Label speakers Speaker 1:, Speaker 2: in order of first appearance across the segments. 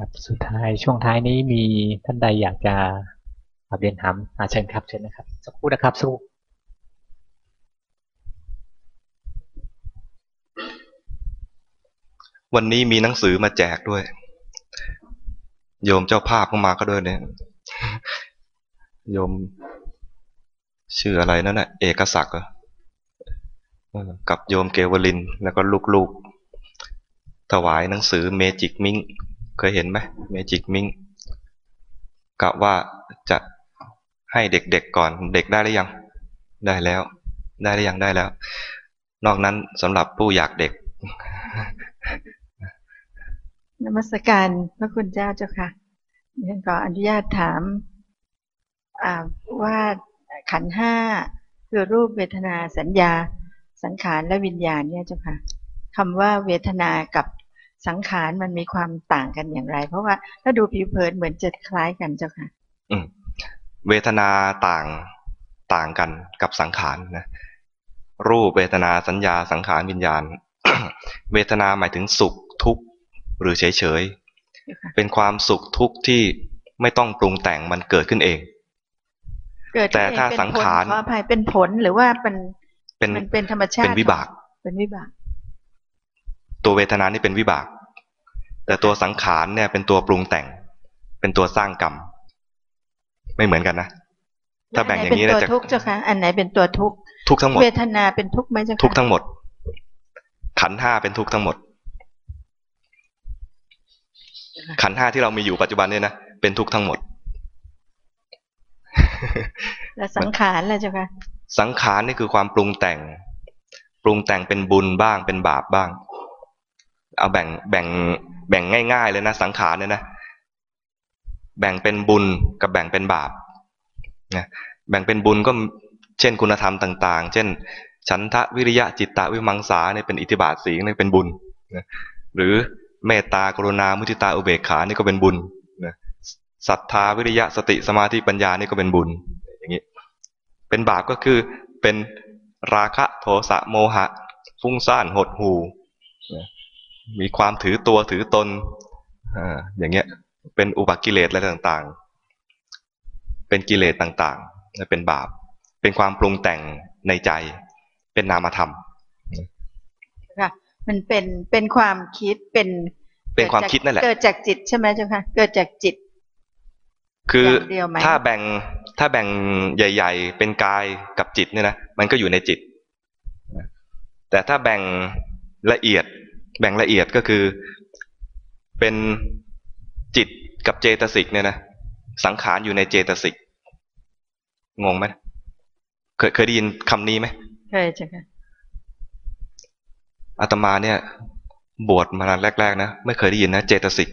Speaker 1: ครับสุดท้ายช่วงท้ายนี้มีท่านใดอยากจะกราบเรียนถามอาเชิญครับเชิญนะครับ สักครู่นะครับสักครู่
Speaker 2: วันนี้มีหนังสือมาแจกด้วย โยมเจ้าภาพเข้ามาก็ด้วยเนี่ยโยม ชื่ออะไรนั่นน่ะเอกศักดิ์กับโยมเกวลินแล้วก็ลูกๆ ถวายหนังสือเมจิกมิง เคยเห็นไหมเมจิกมิงกะว่าจะให้เด็กๆก่อนเด็กได้หรือยังได้แล้ว ได้หรือยังได้แล้ว นอกนั้นสำหรับผู้อยากเด็ก
Speaker 3: นมัสการพระคุณเจ้าเจ้าค่ะฉันขออนุญาตถามาว่าขันห้าคือรูปเวทนาสัญญาสังขารและวิญญาณเนี่ยเจ้าค่ะคำว่าเวทนากับ สังขารมันมีความต่างกันอย่างไร เพราะว่าถ้าดูผิวเผินเหมือนจะคล้ายกันเจ้าค่ะ
Speaker 2: อืมเวทนาต่างต่างกันกับสังขารนะรูปเวทนาสัญญาสังขารวิญญาณ เวทนาหมายถึงสุขทุกข์หรือเฉยเฉยๆเป็นความสุขทุกข์ที่ไม่ต้องปรุงแต่งมันเกิดขึ้นเอง
Speaker 3: เกิด
Speaker 2: แต่ถ้า
Speaker 3: เป็น
Speaker 2: สัง
Speaker 3: ผล
Speaker 2: ขาร
Speaker 3: ขออภัยเป็นผลหรือว่าเป็น
Speaker 2: เป็น
Speaker 3: มันเป็นธรรมชาติ
Speaker 2: เป็นวิบาก
Speaker 3: เป็นวิบาก
Speaker 2: ตัวเวทนานี่เป็นวิบาก แต่ตัวสังขารเนี่ยเป็นตัวปรุงแต่ง เป็นตัวสร้างกรรม ไม่เหมือนกันนะ ถ้าแบ่งอย่างนี้
Speaker 3: อัไห
Speaker 2: นะ
Speaker 3: เป็น
Speaker 2: จะ
Speaker 3: ตัวทุกข์เจ้าค่ะอันไหนเป็นตัวทุกข์
Speaker 2: ทุกข์ทั้งหมด
Speaker 3: เวทนาเป็นทุกข์ไหมเจ้าค่ะ
Speaker 2: ทุกข์ทั้งหมด ขันธ์ห้าเป็นทุกข์ทั้งหมด ขันธ์ห้าที่เรามีอยู่ปัจจุบันเนี่ยนะเป็นทุกข์ทั้งหมด
Speaker 3: และสังขารล่ะเจ้าค่ะ
Speaker 2: สังขารนี่คือความปรุงแต่ง ปรุงแต่งเป็นบุญบ้างเป็นบาปบ้าง เอาแบ่งแบ่งแบ่งง่ายๆเลยนะสังขารเนี่ยนะแบ่งเป็นบุญกับแบ่งเป็นบาปนะแบ่งเป็นบุญก็เช่นคุณธรรมต่าง ๆ เช่น ฉันทะวิริยะจิตตะวิมังสาเนี่ยเป็นอิทธิบาทสีนี่เป็นบุญนะหรือเมตตากรุณามุทิตาอุเบกขานี่ก็เป็นบุญนะศรัทธาวิริยะสติสมาธิปัญญานี่ก็เป็นบุญอย่างนี้เป็นบาปก็คือเป็นราคะโทสะโมหะ ฟุ้งซ่านหดหูนะ มีความถือตัวถือตนอ่าอย่างเงี้ยเป็นอุปกิเลสอะไรต่างๆ เป็นกิเลสต่างๆและเป็นบาป เป็นความปรุงแต่งในใจ เป็นนามธรรม
Speaker 3: ค่ะมันเป็นเป็นความคิดเป็น
Speaker 2: เป็นความคิดนั่นแหละ
Speaker 3: เกิดจากจิตใช่ไหมเจ้าค่ะเกิดจากจิต
Speaker 2: คือ
Speaker 3: อย่างเดียวไหม
Speaker 2: ถ้าแบ่งถ้าแบ่งใหญ่ ๆ เป็นกายกับจิตเนี่ยนะมันก็อยู่ในจิต แต่ถ้าแบ่งละเอียด แบ่งละเอียดก็คือเป็นจิตกับเจตสิกเนี่ยนะสังขารอยู่ในเจตสิกงงไหมเคยเคยได้ยินคำนี้ไหม
Speaker 3: เคยเจ้าค่ะ
Speaker 2: อาตมาเนี่ย บวชมานานแรกๆนะไม่เคยได้ยินนะเจตสิก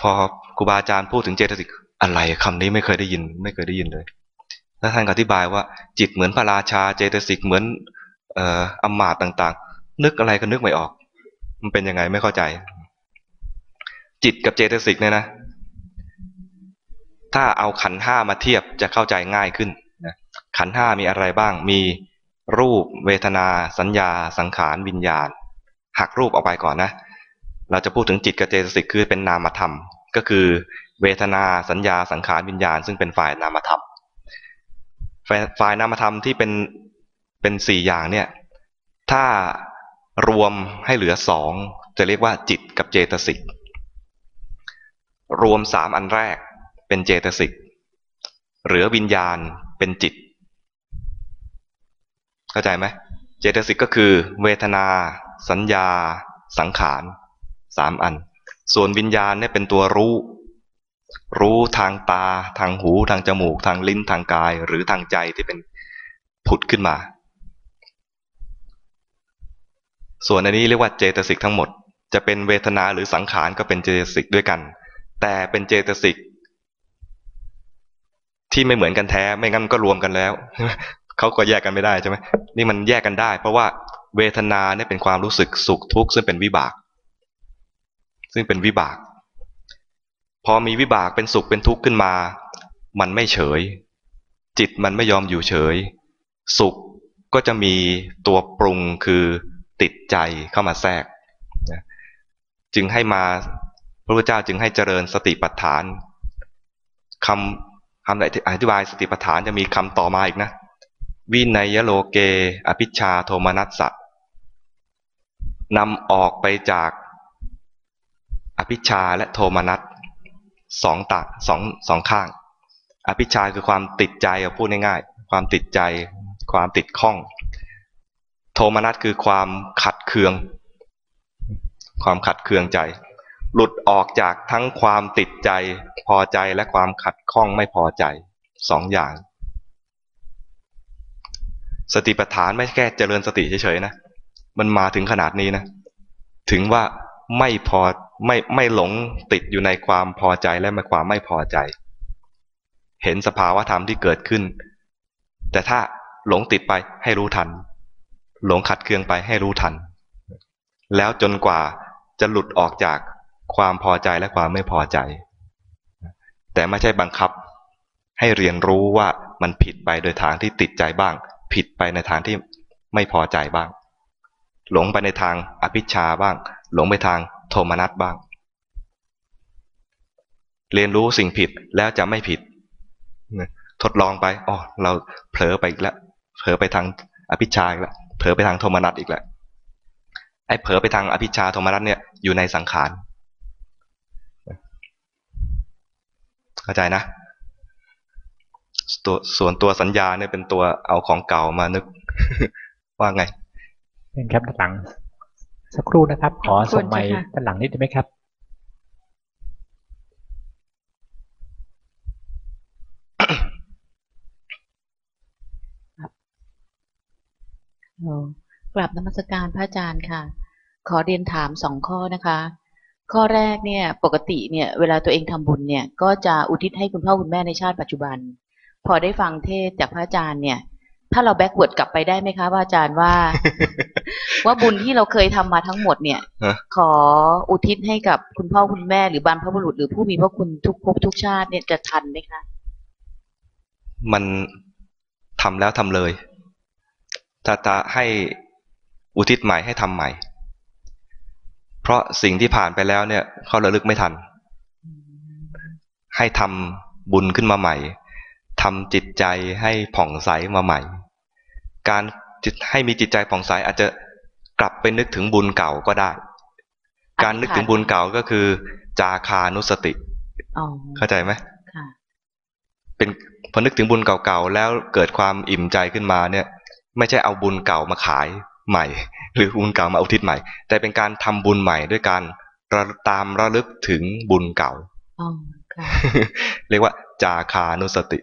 Speaker 2: พอครูบาอาจารย์พูดถึงเจตสิกอะไรคำนี้ไม่เคยได้ยิน ไม่เคยได้ยินเลยแล้วท่านก็อธิบายว่า จิตเหมือนพระราชาเจตสิกเหมือนเอ่ออำมาตย์ต่างๆ นึกอะไรก็นึกไม่ออก มันเป็นยังไงไม่เข้าใจ จิตกับเจตสิกเนี่ยนะ ถ้าเอาขันห้ามาเทียบจะเข้าใจง่ายขึ้นนะขันห้ามีอะไรบ้าง มีรูป เวทนา สัญญา สังขารวิญญาณ หักรูปออกไปก่อนนะ เราจะพูดถึงจิตกับเจตสิกคือเป็นนามธรรม ก็คือเวทนาสัญญาสังขารวิญญาณ ซึ่งเป็นฝ่ายนามธรรม ฝ่ายฝ่ายนามธรรมที่เป็นเป็นสี่อย่างเนี่ย ถ้า รวมให้เหลือสองจะเรียกว่าจิตกับเจตสิก รวมสามอันแรกเป็นเจตสิก เหลือวิญญาณเป็นจิต เข้าใจไหมเจตสิกก็คือเวทนา สัญญา สังขารสามอัน ส่วนวิญญาณเนี่ยเป็นตัวรู้ รู้ทางตา ทางหู ทางจมูก ทางลิ้น ทางกาย หรือทางใจที่เป็นผุดขึ้นมา ส่วนอันนี้เรียกว่าเจตสิกทั้งหมด จะเป็นเวทนาหรือสังขารก็เป็นเจตสิกด้วยกัน แต่เป็นเจตสิกที่ไม่เหมือนกันแท้ไม่งั้นก็รวมกันแล้วเขาก็แยกกันไม่ได้ใช่ไหมนี่มันแยกกันได้ เพราะว่าเวทนาเนี่ยเป็นความรู้สึกสุขทุกข์ซึ่งเป็นวิบาก ซึ่งเป็นวิบาก พอมีวิบากเป็นสุขเป็นทุกข์ขึ้นมา มันไม่เฉย จิตมันไม่ยอมอยู่เฉย สุขก็จะมีตัวปรุงคือ ติดใจเข้ามาแทรกนะจึงให้มาพระพุทธเจ้าจึงให้เจริญสติปัฏฐานคำคำอธิบายสติปัฏฐานจะมีคำต่อมาอีกนะวินัยโลเก อภิชาโทมนัสสะนำออกไปจากอภิชาและโทมนัสสองตาสองสองข้าง อภิชาคือความติดใจเอาพูดง่ายๆ ความติดใจ ความติดข้อง โทมนัสคือความขัดเคือง ความขัดเคืองใจ หลุดออกจากทั้งความติดใจพอใจและความขัดข้องไม่พอใจสองอย่าง สติปัฏฐานไม่แค่เจริญสติเฉยๆนะ มันมาถึงขนาดนี้นะ ถึงว่าไม่พอไม่ไม่หลงติดอยู่ในความพอใจและไม่ความไม่พอใจ เห็นสภาวะธรรมที่เกิดขึ้น แต่ถ้าหลงติดไปให้รู้ทัน หลงขัดเคืองไปให้รู้ทัน แล้วจนกว่าจะหลุดออกจากความพอใจและความไม่พอใจ แต่ไม่ใช่บังคับให้เรียนรู้ว่ามันผิดไปโดยทางที่ติดใจบ้าง ผิดไปในทางที่ไม่พอใจบ้าง หลงไปในทางอภิชาบ้าง หลงไปทางโทมนัสบ้าง เรียนรู้สิ่งผิดแล้วจะไม่ผิด ทดลองไปอ๋อเราเผลอไปอีกแล้วเผลอไปทางอภิชาอีกแล้ว เผลอไปทางโทมนัสอีกแล้วไอ้เผลอไปทางอภิชาโทมนัสเนี่ยอยู่ในสังขารเข้าใจนะตัวส่วนตัวสัญญาเนี่ยเป็นตัวเอาของเก่ามานึก ว่าไง
Speaker 1: เป็นครับด้านหลัง สักครู่นะครับ ขอส่งไมค์
Speaker 3: ขอบคุณค่ะ
Speaker 1: ด้านหลังนิดได้ไหมครับ
Speaker 4: กลับนมัสการพระอาจารย์ค่ะ ขอเรียนถามสองข้อนะคะ ข้อแรกเนี่ยปกติเนี่ยเวลาตัวเองทำบุญเนี่ยก็จะอุทิศให้คุณพ่อคุณแม่ในชาติปัจจุบัน พอได้ฟังเทศน์จากพระอาจารย์เนี่ย ถ้าเรา backward กลับไปได้ไหมคะพระอาจารย์ว่า ว่าบุญที่เราเคยทำมาทั้งหมดเนี่ย
Speaker 2: ฮะ
Speaker 4: ขออุทิศให้กับคุณพ่อคุณแม่หรือบรรพบุรุษหรือผู้มีพระคุณทุกภพทุกชาติเนี่ยจะทันไหมคะ
Speaker 2: มันทำแล้วทำเลย ถ้าจะให้อุทิศใหม่ให้ทำใหม่ เพราะสิ่งที่ผ่านไปแล้วเนี่ยเขาระลึกไม่ทัน ให้ทำบุญขึ้นมาใหม่ทำจิตใจให้ผ่องใสมาใหม่ การจิตให้มีจิตใจผ่องใสอาจจะกลับไปนึกถึงบุญเก่าก็ได้ การนึกถึงบุญเก่าก็คือ จาคานุสติ
Speaker 4: อ๋อ
Speaker 2: เข้าใจไหม
Speaker 4: ค่ะ
Speaker 2: เป็นพอนึกถึงบุญเก่าๆแล้วเกิดความอิ่มใจขึ้นมาเนี่ย ไม่ใช่เอาบุญเก่ามาขายใหม่ หรือบุญเก่ามาอุทิศใหม่ แต่เป็นการทำบุญใหม่ด้วยการระตามระลึกถึงบุญเก่า
Speaker 4: อ๋อค่ะ
Speaker 2: เรียกว่า จาคานุสติ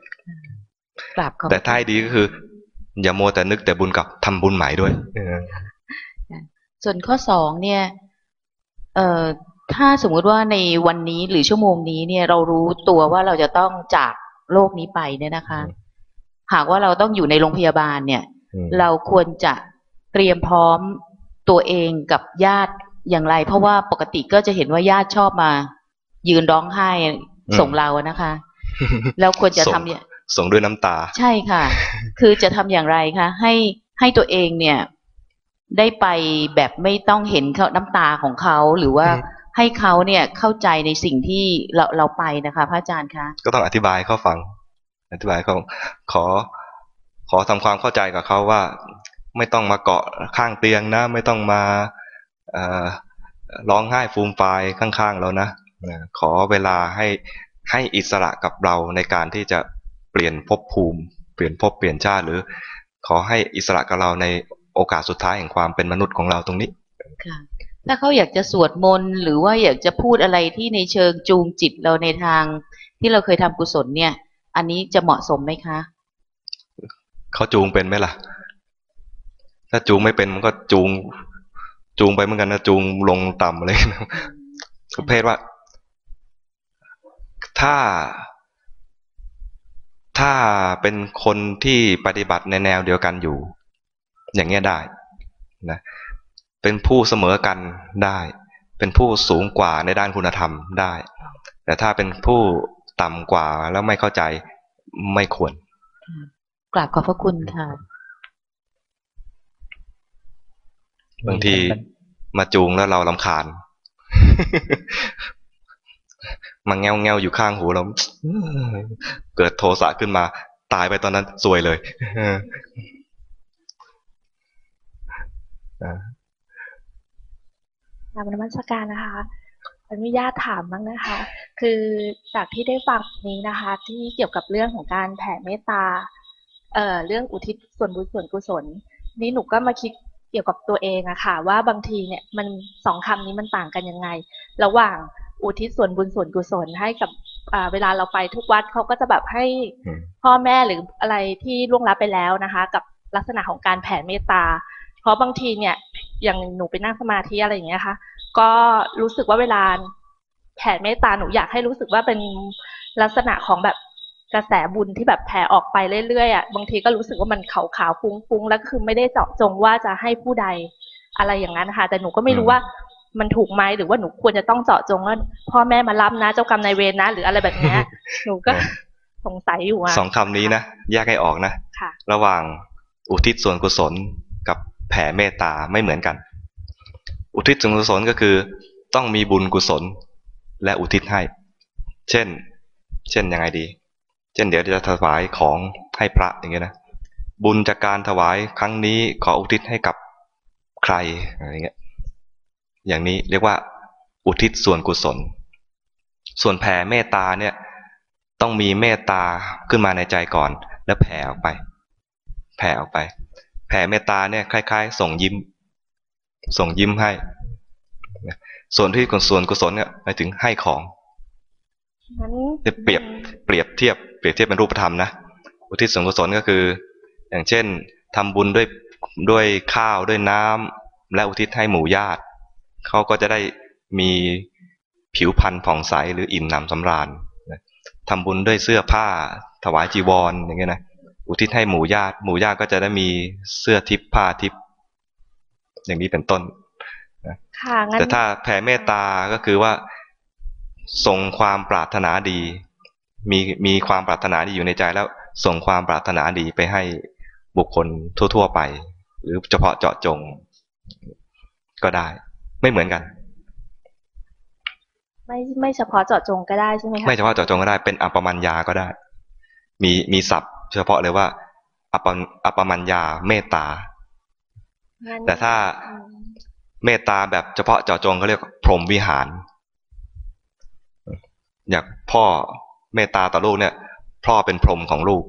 Speaker 4: กราบขอบ
Speaker 2: แต่ถ้าให้ดีก็คือ อย่าโมวแต่นึกแต่บุญเก่าทำบุญใหม่ด้วยเออ
Speaker 4: ส่วนข้อสองเนี่ยเอ่อถ้าสมมุติว่าในวันนี้หรือชั่วโมงนี้เนี่ยเรารู้ตัวว่าเราจะต้องจากโลกนี้ไปเนี่ยนะคะ หากว่าเราต้องอยู่ในโรงพยาบาลเนี่ย
Speaker 2: อืม
Speaker 4: เราควรจะเตรียมพร้อมตัวเองกับญาติอย่างไร เพราะว่าปกติก็จะเห็นว่าญาติชอบมา ยืนร้องไห้ส่งเราอะนะคะ แล้วควรจะทำเนี่ย
Speaker 2: ส่งด้วยน้ำตา
Speaker 4: ใช่ค่ะ คือจะทำอย่างไรคะให้ให้ตัวเองเนี่ย ได้ไปแบบไม่ต้องเห็นเขาน้ำตาของเขาหรือว่า
Speaker 2: อืม
Speaker 4: ให้เขาเนี่ยเข้าใจในสิ่งที่เราเราไปนะคะ พระอาจารย์คะ
Speaker 2: ก็ต้องอธิบายให้เขาฟัง อธิบายให้เขาขอ ขอทำความเข้าใจกับเขาว่า ไม่ต้องมาเกาะข้างเตียงนะ ไม่ต้องมาร้องไห้ฟูมฟายข้างๆเรานะขอเวลาให้ให้อิสระกับเราในการที่จะเปลี่ยนภพภูมิ เปลี่ยนภพเปลี่ยนชาติหรือ ขอให้อิสระกับเราในโอกาสสุดท้ายแห่งความเป็นมนุษย์ของเราตรงนี้
Speaker 4: ค่ะถ้าเขาอยากจะสวดมนต์หรือว่าอยากจะพูดอะไรที่ในเชิงจูงจิตเราในทางที่เราเคยทำกุศลเนี่ย อันนี้จะเหมาะสมไหมคะ
Speaker 2: เขาจูงเป็นไหมล่ะ ถ้าจูงไม่เป็นมันก็จูง จูงไปเหมือนกันนะจูงลงต่ำอะไรนะประเภทว่า ถ้า ถ้าเป็นคนที่ปฏิบัติในแนวเดียวกันอยู่ อย่างเงี้ยได้นะเป็นผู้เสมอกันได้ เป็นผู้สูงกว่าในด้านคุณธรรมได้ แต่ถ้าเป็นผู้ต่ำกว่าแล้วไม่เข้าใจไม่ควร
Speaker 4: กราบขอบพระคุณค่ะ
Speaker 2: บางทีมาจูงแล้วเราลำคาญมาแงวแงวอยู่ข้างหูเราเกิดโทสะขึ้นมา ตายไปตอนนั้นซวยเลย
Speaker 5: กราบนมัสการนะคะอนุญาตถามบ้างนะคะ คือจากที่ได้ฟังนี้นะคะ ที่เกี่ยวกับเรื่องของการแผ่เมตตา เอ่อเรื่องอุทิศส่วนบุญส่วนกุศล นี่หนูก็มาคิดเกี่ยวกับตัวเองอะค่ะ ว่าบางทีเนี่ยมันสองคำนี้มันต่างกันยังไง ระหว่างอุทิศส่วนบุญส่วนกุศลให้กับอ่าเวลาเราไปทุกวัดเขาก็จะแบบให้
Speaker 2: อืม
Speaker 5: พ่อแม่หรืออะไรที่ล่วงลับไปแล้วนะคะ กับลักษณะของการแผ่เมตตา เพราะบางทีเนี่ยอย่างหนูไปนั่งสมาธิอะไรอย่างเงี้ยค่ะ ก็รู้สึกว่าเวลาแผ่เมตตาหนูอยากให้รู้สึกว่าเป็นลักษณะของแบบ กระแสบุญที่แบบแผ่ออกไปเรื่อยๆอะบางทีก็รู้สึกว่ามันขาวๆฟุ้งๆแล้วคือไม่ได้เจาะจงว่าจะให้ผู้ใดอะไรอย่างนั้นนะคะแต่หนูก็ไม่รู้
Speaker 2: อืม
Speaker 5: ว่ามันถูกไหมหรือว่าหนูควรจะต้องเจาะจงว่าพ่อแม่มารับนะ เจ้ากรรมนายเวรนะ หรืออะไรแบบเนี้ยหนูก็สงสัยอยู่อะ
Speaker 2: สองคำนี้นะแยกให้ออกนะ
Speaker 5: ค่ะ
Speaker 2: ระหว่างอุทิศส่วนกุศลกับแผ่เมตตาไม่เหมือนกัน อุทิศส่วนกุศลก็คือ ต้องมีบุญกุศล และอุทิศให้ เช่น เช่นยังไงดีเช่นเดี๋ยวจะถวายของให้พระอย่างเงี้ยนะบุญจากการถวายครั้งนี้ขออุทิศให้กับใครอะไรเงี้ยอย่างนี้เรียกว่าอุทิศส่วนกุศล ส่วนแผ่เมตตาเนี่ยต้องมีเมตตาขึ้นมาในใจก่อน แล้วแผ่ออกไป แผ่ออกไป แผ่เมตตาเนี่ยคล้าย ๆ ส่งยิ้ม ส่งยิ้มให้ ส่วนที่ส่วนกุศลเนี่ยหมายถึงให้ของ
Speaker 5: งั้น
Speaker 2: จะเปรียบเปรียบเทียบ เปรียบเทียบเป็นรูปธรรมนะอุทิศส่วนกุศลก็คือ อย่างเช่นทำบุญด้วยด้วยข้าวด้วยน้ำและอุทิศให้หมู่ญาติเขาก็จะได้มีผิวพรรณผ่องใสหรืออิ่มหนำสำราญนะทำบุญด้วยเสื้อผ้า ถวายจีวรอย่างเงี้ยนะอุทิศให้หมู่ญาติ หมู่ญาติก็จะได้มีเสื้อทิพย์ผ้าทิพย์อย่างนี้เป็นต้น
Speaker 5: ค่ะงั้น
Speaker 2: แต่ถ้าแผ่เมตตาก็คือว่าส่งความปรารถนาดี มีมีความปรารถนาดีอยู่ในใจแล้วส่งความปรารถนาดีไปให้บุคคลทั่ว ๆ ไป หรือเฉพาะเจาะจง ก็ได้ ไม่เหมือนกัน
Speaker 5: ไม่ไม่เฉพาะเจาะจงก็ได้ใช่ไหมคะ
Speaker 2: ไม่เฉพาะเจาะจงก็ได้เป็นอัปปมัญญาก็ได้ มีมีศัพท์ เฉพาะเลยว่าอัปปอัปปมัญญาเมตตา
Speaker 5: งั้น
Speaker 2: แต่ถ้า
Speaker 5: อืม
Speaker 2: เมตตาแบบเฉพาะเจาะจงเขาเรียกพรหมวิหาร อยากพ่อ เมตตาต่อลูกเนี่ยพ่อเป็นพรหมของลูก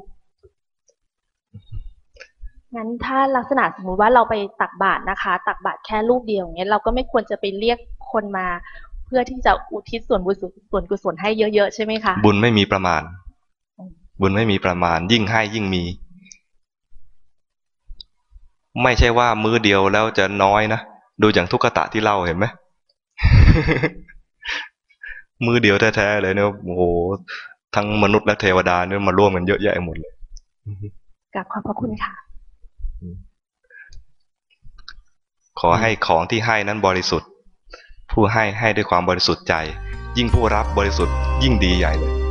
Speaker 5: งั้นถ้าลักษณะสมมุติว่าเราไปตักบาตรนะคะ ตักบาตรแค่รูปเดียวอย่างเงี้ยเราก็ไม่ควรจะไปเรียกคนมา เพื่อที่จะอุทิศส่วนบุญส่วนกุศลให้เยอะๆใช่ไหมคะ
Speaker 2: บุญไม่มีประมาณ
Speaker 5: อืม
Speaker 2: บุญไม่มีประมาณ ยิ่งให้ยิ่งมี ไม่ใช่ว่ามื้อเดียวแล้วจะน้อยนะดูอย่างทุกขตะที่เล่าเห็นไหม มือเดียวแท้ๆเลยเนี่ยโอ้โหทั้งมนุษย์และเทวดาเนี่ยมาร่วมกันเยอะแยะหมดเลย
Speaker 5: กับขอบพระคุณค่ะ
Speaker 2: ขอให้ของที่ให้นั้นบริสุทธิ์ ผู้ให้ให้ด้วยความบริสุทธิ์ใจ ยิ่งผู้รับบริสุทธิ์ยิ่งดีใหญ่เลย